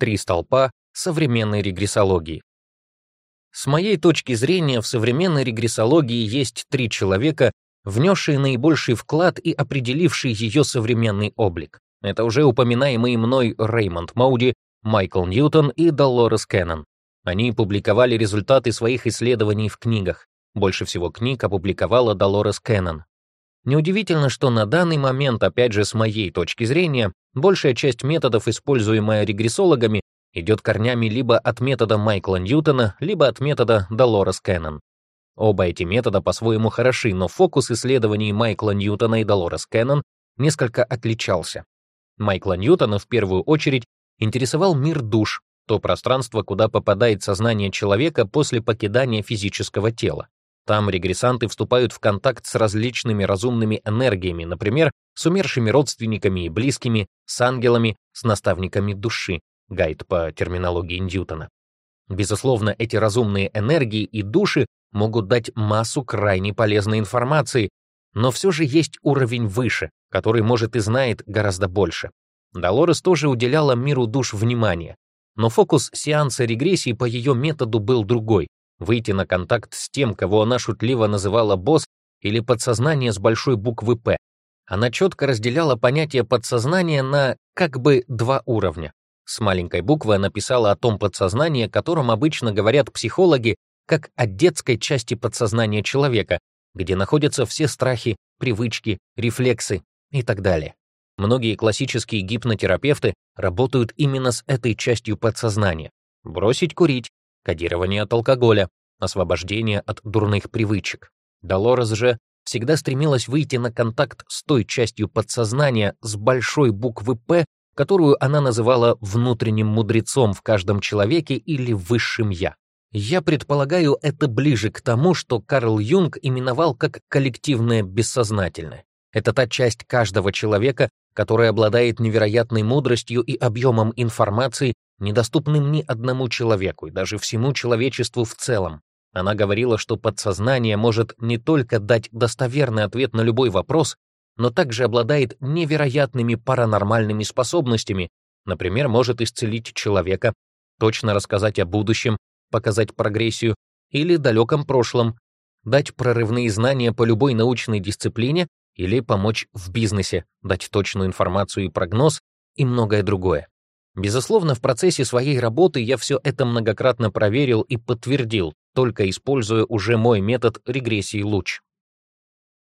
три столпа современной регрессологии. С моей точки зрения, в современной регрессологии есть три человека, внесшие наибольший вклад и определившие ее современный облик. Это уже упоминаемые мной Реймонд Моуди, Майкл Ньютон и Долорес Кеннон. Они публиковали результаты своих исследований в книгах. Больше всего книг опубликовала Долорес Кеннон, Неудивительно, что на данный момент, опять же с моей точки зрения, большая часть методов, используемая регрессологами, идет корнями либо от метода Майкла Ньютона, либо от метода Долорес Кеннон. Оба эти метода по-своему хороши, но фокус исследований Майкла Ньютона и Долорес Кеннон несколько отличался. Майкла Ньютона в первую очередь интересовал мир душ, то пространство, куда попадает сознание человека после покидания физического тела. Там регрессанты вступают в контакт с различными разумными энергиями, например, с умершими родственниками и близкими, с ангелами, с наставниками души, гайд по терминологии Ньютона. Безусловно, эти разумные энергии и души могут дать массу крайне полезной информации, но все же есть уровень выше, который, может, и знает гораздо больше. Долорес тоже уделяла миру душ внимания, но фокус сеанса регрессии по ее методу был другой, выйти на контакт с тем, кого она шутливо называла «босс» или «подсознание» с большой буквы «П». Она четко разделяла понятие подсознания на как бы два уровня. С маленькой буквы она писала о том подсознании, о котором обычно говорят психологи, как о детской части подсознания человека, где находятся все страхи, привычки, рефлексы и так далее. Многие классические гипнотерапевты работают именно с этой частью подсознания. Бросить курить, кодирование от алкоголя, освобождение от дурных привычек. Долорес же всегда стремилась выйти на контакт с той частью подсознания с большой буквы «П», которую она называла внутренним мудрецом в каждом человеке или высшим «я». Я предполагаю, это ближе к тому, что Карл Юнг именовал как коллективное бессознательное. Это та часть каждого человека, которая обладает невероятной мудростью и объемом информации, недоступным ни одному человеку и даже всему человечеству в целом. Она говорила, что подсознание может не только дать достоверный ответ на любой вопрос, но также обладает невероятными паранормальными способностями, например, может исцелить человека, точно рассказать о будущем, показать прогрессию или далеком прошлом, дать прорывные знания по любой научной дисциплине или помочь в бизнесе, дать точную информацию и прогноз и многое другое. Безусловно, в процессе своей работы я все это многократно проверил и подтвердил, только используя уже мой метод регрессии луч.